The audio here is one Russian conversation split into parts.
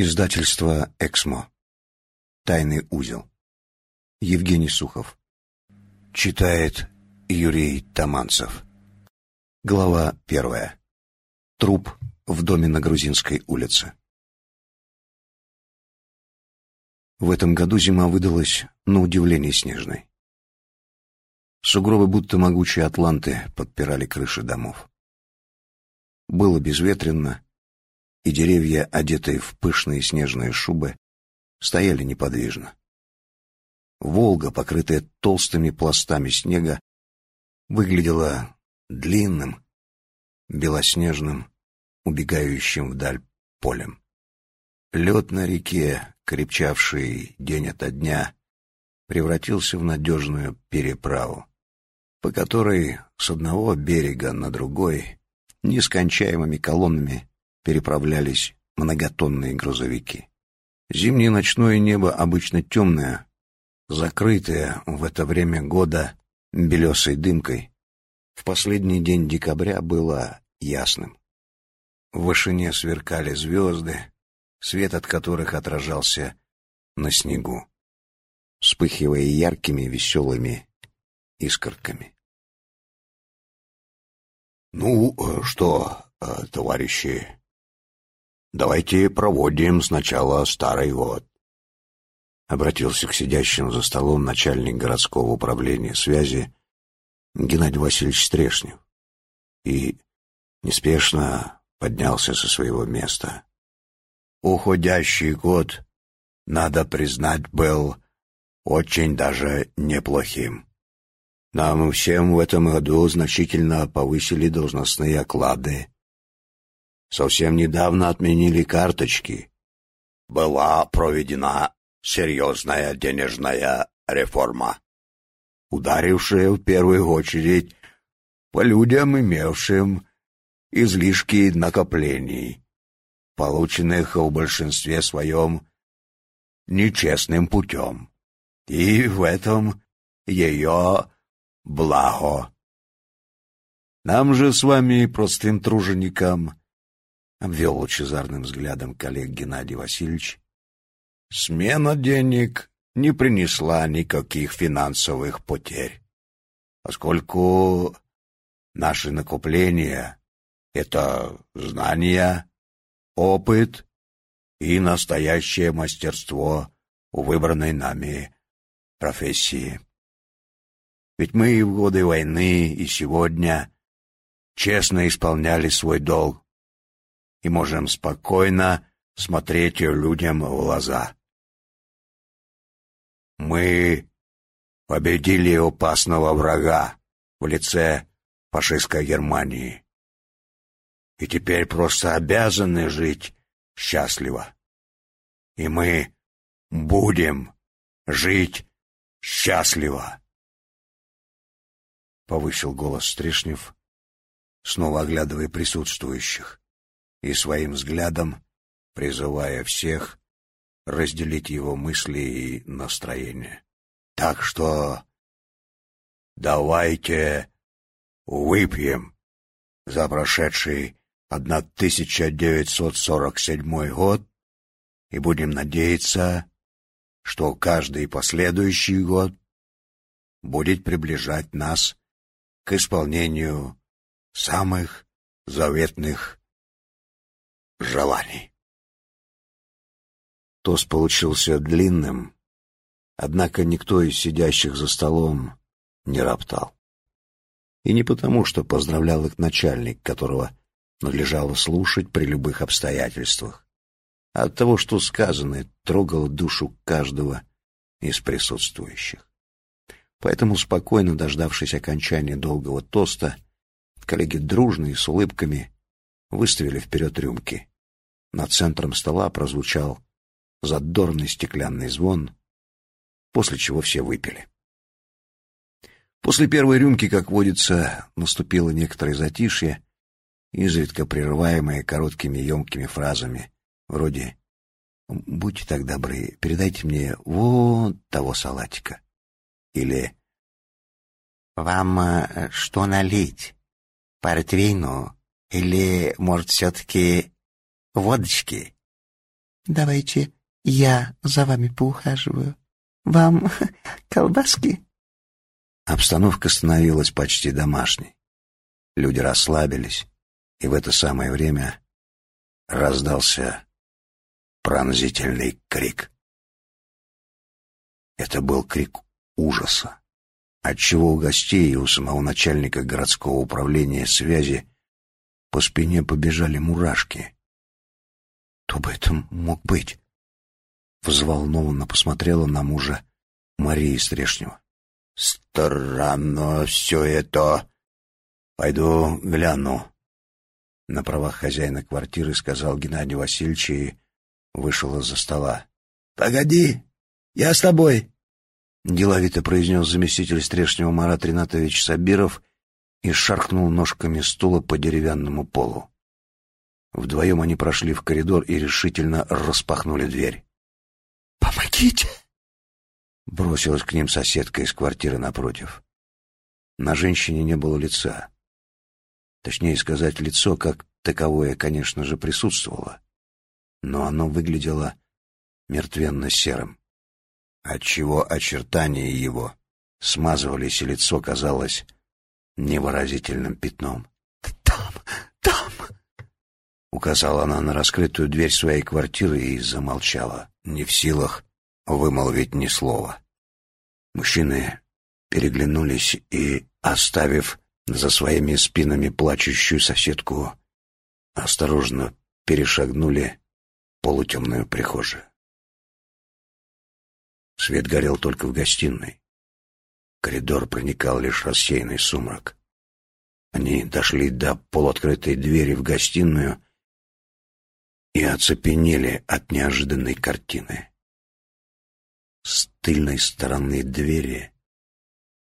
Издательство «Эксмо». Тайный узел. Евгений Сухов. Читает Юрий Таманцев. Глава первая. Труп в доме на Грузинской улице. В этом году зима выдалась на удивление снежной. Сугробы, будто могучие атланты, подпирали крыши домов. Было безветренно, и деревья, одетые в пышные снежные шубы, стояли неподвижно. Волга, покрытая толстыми пластами снега, выглядела длинным, белоснежным, убегающим вдаль полем. Лед на реке, крепчавший день ото дня, превратился в надежную переправу, по которой с одного берега на другой нескончаемыми колоннами переправлялись многотонные грузовики. Зимнее ночное небо обычно темное, закрытое в это время года белесой дымкой. В последний день декабря было ясным. В вышине сверкали звезды, свет от которых отражался на снегу, вспыхивая яркими веселыми искорками. «Ну э, что, э, товарищи, Давайте проводим сначала старый год. Обратился к сидящим за столом начальник городского управления связи Геннадий Васильевич Стрешнев и неспешно поднялся со своего места. Уходящий год, надо признать, был очень даже неплохим. Нам всем в этом году значительно повысили должностные оклады, Совсем недавно отменили карточки. Была проведена серьезная денежная реформа, ударившая в первую очередь по людям, имевшим излишки накоплений, полученных в большинстве своем нечестным путем. И в этом ее благо. Нам же с вами, простым труженикам, обвел лучезарным взглядом коллег Геннадий Васильевич. Смена денег не принесла никаких финансовых потерь, поскольку наши накопления — это знания, опыт и настоящее мастерство у выбранной нами профессии. Ведь мы и в годы войны, и сегодня честно исполняли свой долг и можем спокойно смотреть людям в глаза. Мы победили опасного врага в лице фашистской Германии. И теперь просто обязаны жить счастливо. И мы будем жить счастливо. Повысил голос Стришнев, снова оглядывая присутствующих и своим взглядом призывая всех разделить его мысли и настроение. Так что давайте выпьем за прошедший 1947 год и будем надеяться, что каждый последующий год будет приближать нас к исполнению самых заветных желаний. Тост получился длинным, однако никто из сидящих за столом не роптал. И не потому, что поздравлял их начальник, которого надлежало слушать при любых обстоятельствах, а от того, что сказанное трогало душу каждого из присутствующих. Поэтому, спокойно дождавшись окончания долгого тоста, коллеги дружно и с улыбками выставили вперед рюмки. Над центром стола прозвучал задорный стеклянный звон, после чего все выпили. После первой рюмки, как водится, наступило некоторое затишье, изредка прерываемое короткими емкими фразами, вроде «Будьте так добры, передайте мне вот того салатика» или «Вам э, что налить? Портвейну или, может, все-таки водочки. Давайте я за вами поухаживаю. Вам колбаски?» Обстановка становилась почти домашней. Люди расслабились, и в это самое время раздался пронзительный крик. Это был крик ужаса, отчего у гостей и у самого начальника городского управления связи по спине побежали мурашки. Кто бы это мог быть? Взволнованно посмотрела на мужа Мария Стрешнева. «Странно все это. Пойду гляну». На правах хозяина квартиры сказал Геннадий Васильевич и вышел из-за стола. «Погоди, я с тобой», — деловито произнес заместитель Стрешнева Марат Ринатович Сабиров и шаркнул ножками стула по деревянному полу. Вдвоем они прошли в коридор и решительно распахнули дверь. «Помогите!» Бросилась к ним соседка из квартиры напротив. На женщине не было лица. Точнее сказать, лицо как таковое, конечно же, присутствовало, но оно выглядело мертвенно-серым, отчего очертания его смазывались, и лицо казалось невыразительным пятном. Указала она на раскрытую дверь своей квартиры и замолчала, не в силах вымолвить ни слова. Мужчины переглянулись и, оставив за своими спинами плачущую соседку, осторожно перешагнули полутемную прихожую. Свет горел только в гостиной. коридор проникал лишь рассеянный сумрак. Они дошли до полуоткрытой двери в гостиную и оцепенели от неожиданной картины. С тыльной стороны двери,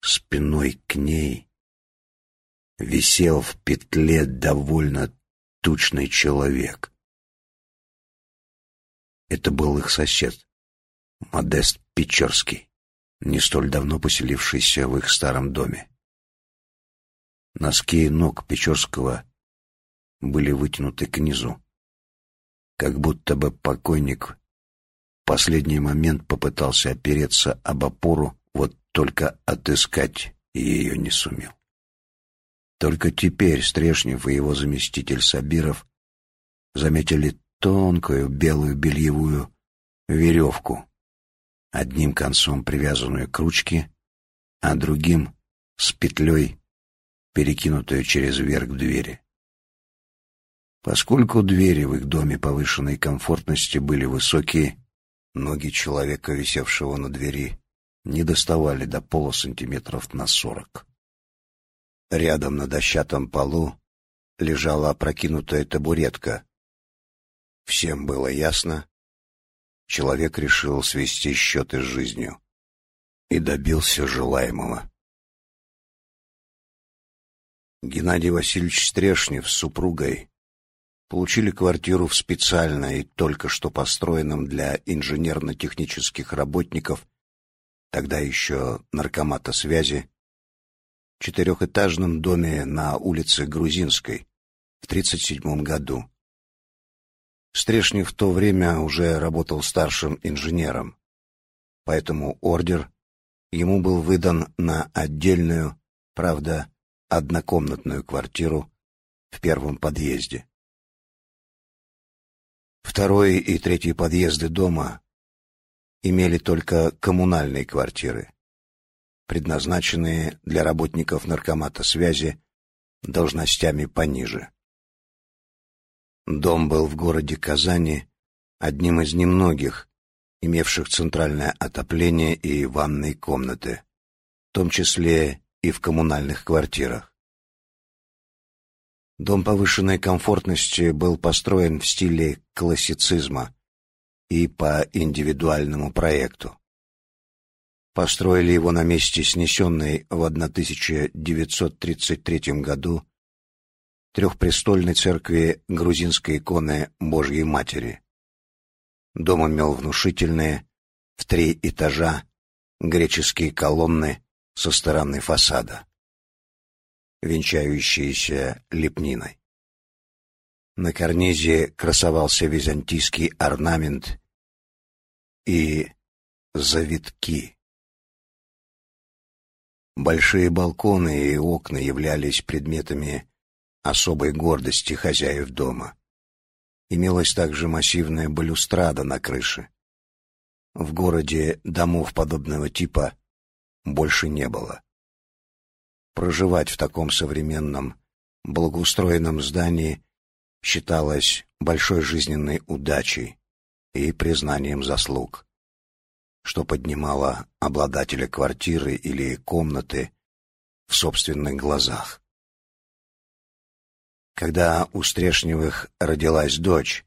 спиной к ней, висел в петле довольно тучный человек. Это был их сосед, Модест Печорский, не столь давно поселившийся в их старом доме. Носки ног Печорского были вытянуты к низу, как будто бы покойник в последний момент попытался опереться об опору, вот только отыскать ее не сумел. Только теперь Стрешнев и его заместитель Сабиров заметили тонкую белую бельевую веревку, одним концом привязанную к ручке, а другим с петлей, перекинутую через верх двери. Поскольку двери в их доме повышенной комфортности были высокие, ноги человека, висевшего на двери, не доставали до пола сантиметров на сорок. Рядом на дощатом полу лежала опрокинутая табуретка. Всем было ясно, человек решил свести счеты с жизнью и добился желаемого. Геннадий Васильевич Стрешнев с супругой получили квартиру в специально и только что построенном для инженерно-технических работников, тогда еще наркомата связи, четырехэтажном доме на улице Грузинской в 1937 году. Стрешнев в то время уже работал старшим инженером, поэтому ордер ему был выдан на отдельную, правда, однокомнатную квартиру в первом подъезде. Второй и третий подъезды дома имели только коммунальные квартиры, предназначенные для работников наркомата связи должностями пониже. Дом был в городе Казани одним из немногих, имевших центральное отопление и ванные комнаты, в том числе и в коммунальных квартирах. Дом повышенной комфортности был построен в стиле классицизма и по индивидуальному проекту построили его на месте снесенной в 1933 году трехпрестольной церкви грузинской иконы Божьей Матери. Дом имел внушительные, в три этажа, греческие колонны со стороны фасада, венчающиеся лепниной. На карнизе красовался византийский орнамент и завитки. Большие балконы и окна являлись предметами особой гордости хозяев дома. Имелась также массивная балюстрада на крыше. В городе домов подобного типа больше не было. Проживать в таком современном, благоустроенном здании считалось большой жизненной удачей и признанием заслуг, что поднимало обладателя квартиры или комнаты в собственных глазах. Когда у Стрешневых родилась дочь,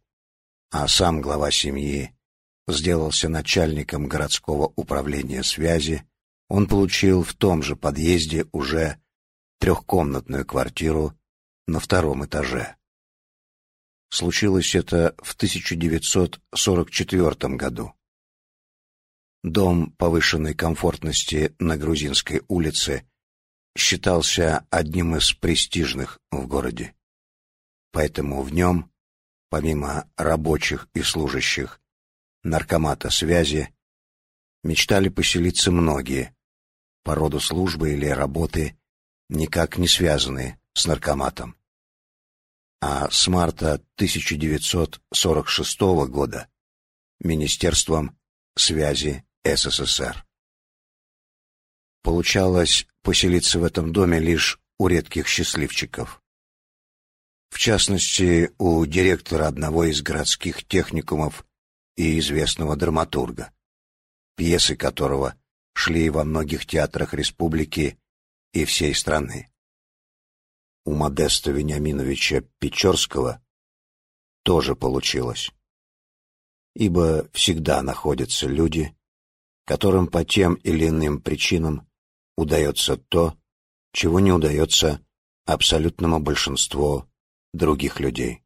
а сам глава семьи сделался начальником городского управления связи, он получил в том же подъезде уже трехкомнатную квартиру на втором этаже. Случилось это в 1944 году. Дом повышенной комфортности на Грузинской улице считался одним из престижных в городе. Поэтому в нем, помимо рабочих и служащих наркомата связи, мечтали поселиться многие, по роду службы или работы, никак не связанные с наркоматом а с марта 1946 года Министерством связи СССР. Получалось поселиться в этом доме лишь у редких счастливчиков. В частности, у директора одного из городских техникумов и известного драматурга, пьесы которого шли во многих театрах республики и всей страны у Модеста Вениаминовича Печорского тоже получилось. Ибо всегда находятся люди, которым по тем или иным причинам удается то, чего не удается абсолютному большинству других людей.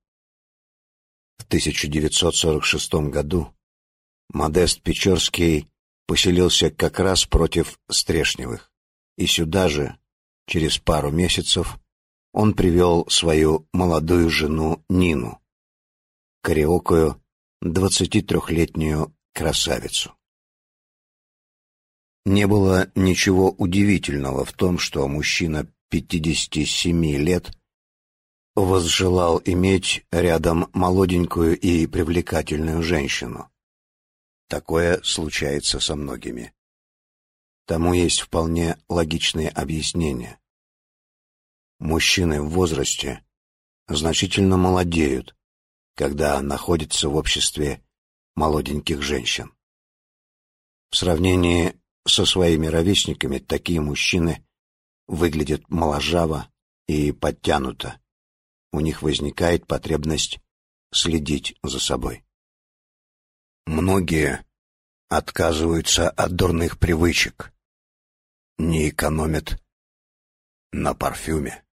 В 1946 году Модест Печорский поселился как раз против Стрешневых, и сюда же, через пару месяцев, он привел свою молодую жену Нину, кореокую, двадцатитрехлетнюю красавицу. Не было ничего удивительного в том, что мужчина 57 лет возжелал иметь рядом молоденькую и привлекательную женщину. Такое случается со многими. Тому есть вполне логичные объяснения. Мужчины в возрасте значительно молодеют, когда находятся в обществе молоденьких женщин. В сравнении со своими ровесниками такие мужчины выглядят моложаво и подтянуто. У них возникает потребность следить за собой. Многие отказываются от дурных привычек, не экономят на парфюме.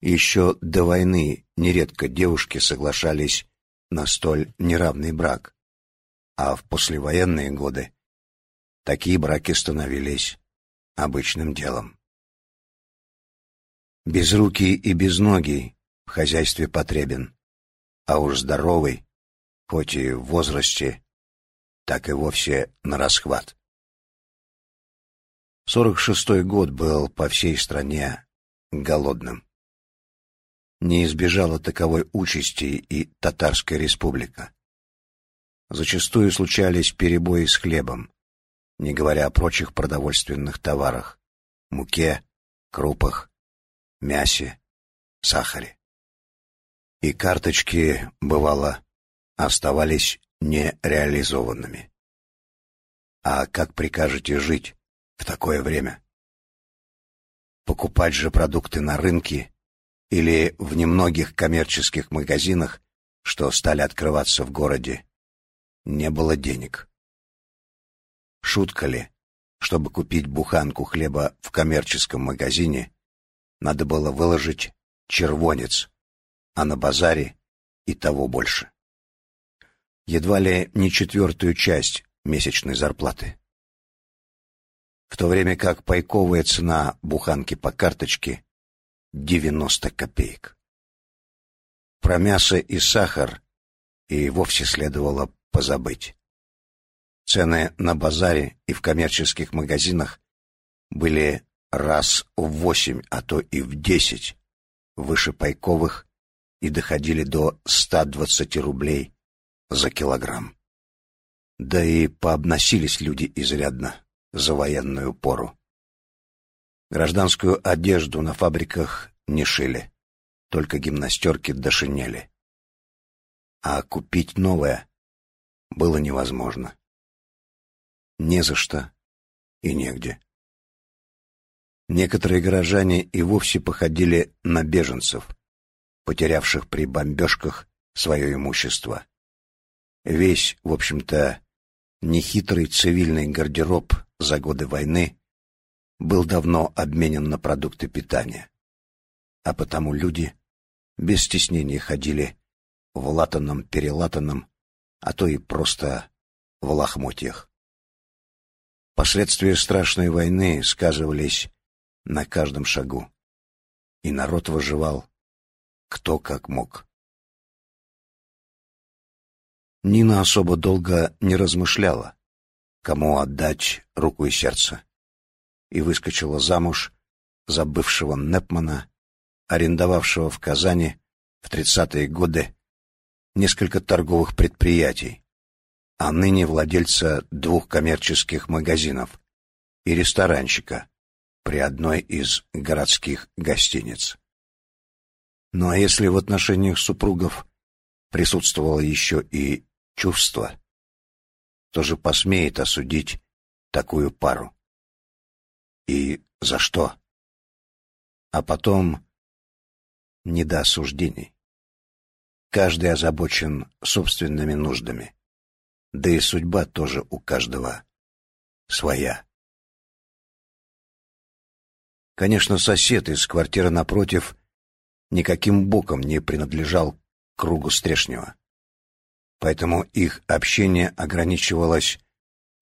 Еще до войны нередко девушки соглашались на столь неравный брак, а в послевоенные годы такие браки становились обычным делом. Безрукий и безногий в хозяйстве потребен, а уж здоровый, хоть и в возрасте, так и вовсе на расхват. Сорок шестой год был по всей стране голодным не избежала таковой участи и Татарская республика. Зачастую случались перебои с хлебом, не говоря о прочих продовольственных товарах — муке, крупах, мясе, сахаре. И карточки, бывало, оставались нереализованными. А как прикажете жить в такое время? Покупать же продукты на рынке или в немногих коммерческих магазинах, что стали открываться в городе, не было денег. Шутка ли, чтобы купить буханку хлеба в коммерческом магазине, надо было выложить червонец, а на базаре и того больше. Едва ли не четвертую часть месячной зарплаты. В то время как пайковая цена буханки по карточке 90 копеек. Про мясо и сахар и вовсе следовало позабыть. Цены на базаре и в коммерческих магазинах были раз в восемь, а то и в десять выше пайковых и доходили до 120 рублей за килограмм. Да и пообносились люди изрядно за военную пору. Гражданскую одежду на фабриках не шили, только гимнастерки до шинели. А купить новое было невозможно. Не за что и негде. Некоторые горожане и вовсе походили на беженцев, потерявших при бомбежках свое имущество. Весь, в общем-то, нехитрый цивильный гардероб за годы войны был давно обменен на продукты питания. А потому люди без стеснения ходили в латаном-перелатанном, а то и просто в лохмотьях. Последствия страшной войны сказывались на каждом шагу, и народ выживал кто как мог. Нина особо долго не размышляла, кому отдать руку и сердце, и выскочила замуж за бывшего Непмана, арендовавшего в Казани в тридцатые годы несколько торговых предприятий, а ныне владельца двух коммерческих магазинов и ресторанчика при одной из городских гостиниц. Ну а если в отношениях супругов присутствовало еще и чувство, то же посмеет осудить такую пару? И за что? А потом не до осуждений. Каждый озабочен собственными нуждами. Да и судьба тоже у каждого своя. Конечно, сосед из квартиры напротив никаким боком не принадлежал кругу Стрешнева. Поэтому их общение ограничивалось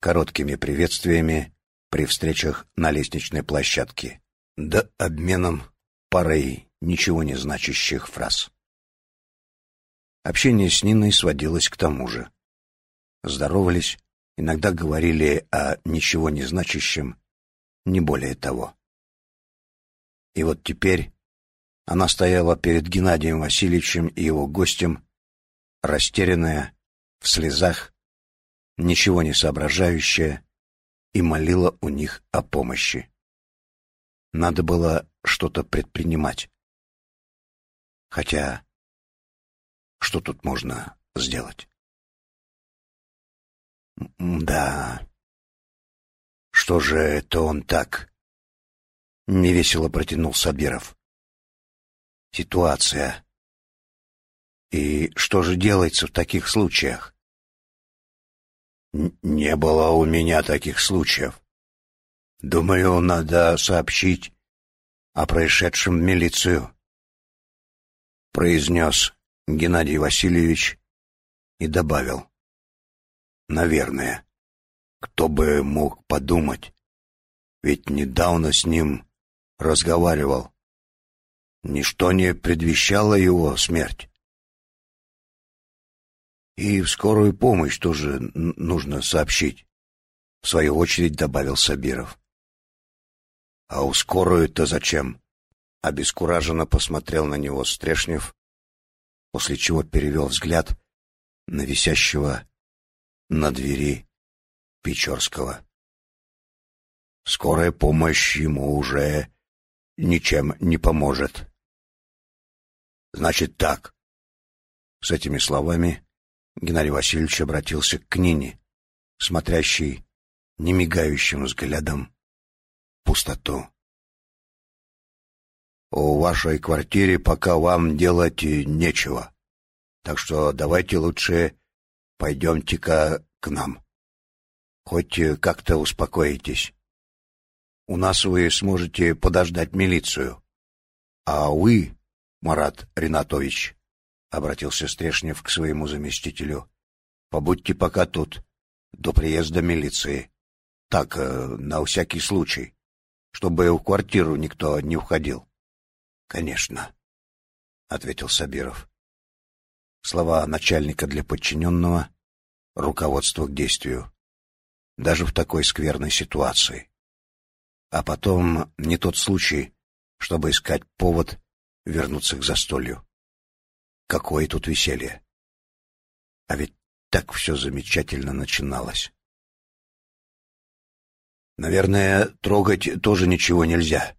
короткими приветствиями при встречах на лестничной площадке, да обменом парой ничего не значащих фраз. Общение с Ниной сводилось к тому же. Здоровались, иногда говорили о ничего не значащем, не более того. И вот теперь она стояла перед Геннадием Васильевичем и его гостем, растерянная, в слезах, ничего не соображающая, и молила у них о помощи. Надо было что-то предпринимать. Хотя, что тут можно сделать? Да. Что же это он так? Невесело протянул Сабиров ситуация. И что же делается в таких случаях? Не было у меня таких случаев. Думаю, надо сообщить о происшедшем в милицию, произнес Геннадий Васильевич и добавил. Наверное, кто бы мог подумать, ведь недавно с ним разговаривал. Ничто не предвещало его смерть. И в скорую помощь тоже нужно сообщить. В свою очередь добавил Сабиров. А у скорую-то зачем? Обескураженно посмотрел на него Стрешнев, после чего перевел взгляд на висящего на двери Печорского. Скорая помощь ему уже ничем не поможет. Значит так. С этими словами Геннадий Васильевич обратился к Нине, смотрящей немигающим взглядом пустоту. У вашей квартире пока вам делать нечего, так что давайте лучше пойдемте-ка к нам. Хоть как-то успокоитесь. У нас вы сможете подождать милицию. А вы, Марат Ринатович, — обратился Стрешнев к своему заместителю, — побудьте пока тут, до приезда милиции. Так, э, на всякий случай, чтобы в квартиру никто не входил. — Конечно, — ответил Сабиров. Слова начальника для подчиненного, руководство к действию. Даже в такой скверной ситуации. А потом не тот случай, чтобы искать повод вернуться к застолью. Какое тут веселье! А ведь так все замечательно начиналось. Наверное, трогать тоже ничего нельзя.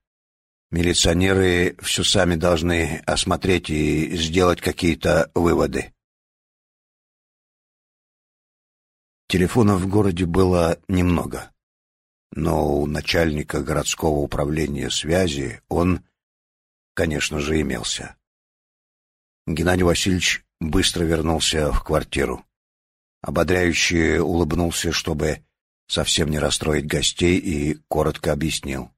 Милиционеры все сами должны осмотреть и сделать какие-то выводы. Телефонов в городе было немного, но у начальника городского управления связи он, конечно же, имелся. Геннадий Васильевич быстро вернулся в квартиру. Ободряюще улыбнулся, чтобы совсем не расстроить гостей, и коротко объяснил.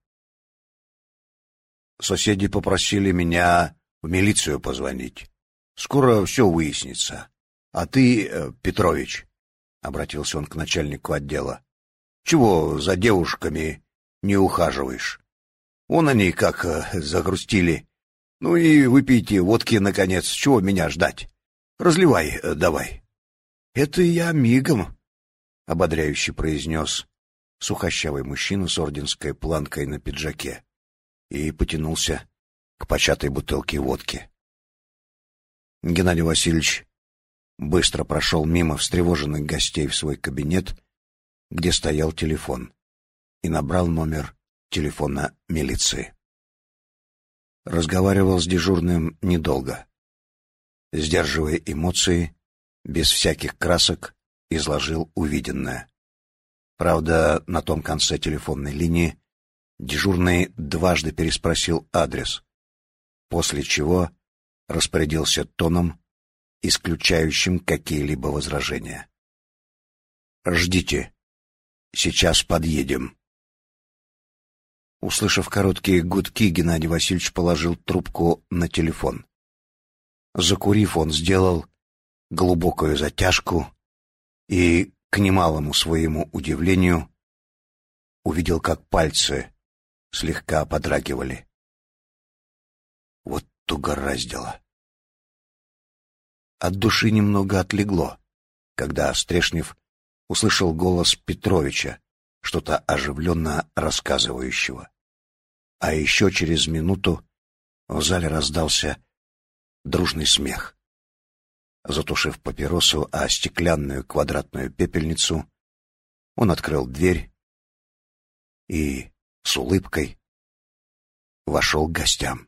Соседи попросили меня в милицию позвонить. Скоро все выяснится. А ты, э, Петрович, — обратился он к начальнику отдела, — чего за девушками не ухаживаешь? Вон они как э, загрустили. Ну и выпейте водки, наконец, чего меня ждать? Разливай э, давай. — Это я мигом, — ободряюще произнес сухощавый мужчина с орденской планкой на пиджаке и потянулся к початой бутылке водки. Геннадий Васильевич быстро прошел мимо встревоженных гостей в свой кабинет, где стоял телефон, и набрал номер телефона милиции. Разговаривал с дежурным недолго. Сдерживая эмоции, без всяких красок, изложил увиденное. Правда, на том конце телефонной линии Дежурный дважды переспросил адрес, после чего распорядился тоном, исключающим какие-либо возражения. «Ждите. Сейчас подъедем». Услышав короткие гудки, Геннадий Васильевич положил трубку на телефон. Закурив, он сделал глубокую затяжку и, к немалому своему удивлению, увидел, как пальцы слегка подрагивали. Вот угораздило. От души немного отлегло, когда Стрешнев услышал голос Петровича, что-то оживленно рассказывающего. А еще через минуту в зале раздался дружный смех. Затушив папиросу о стеклянную квадратную пепельницу, он открыл дверь и с улыбкой вошел к гостям.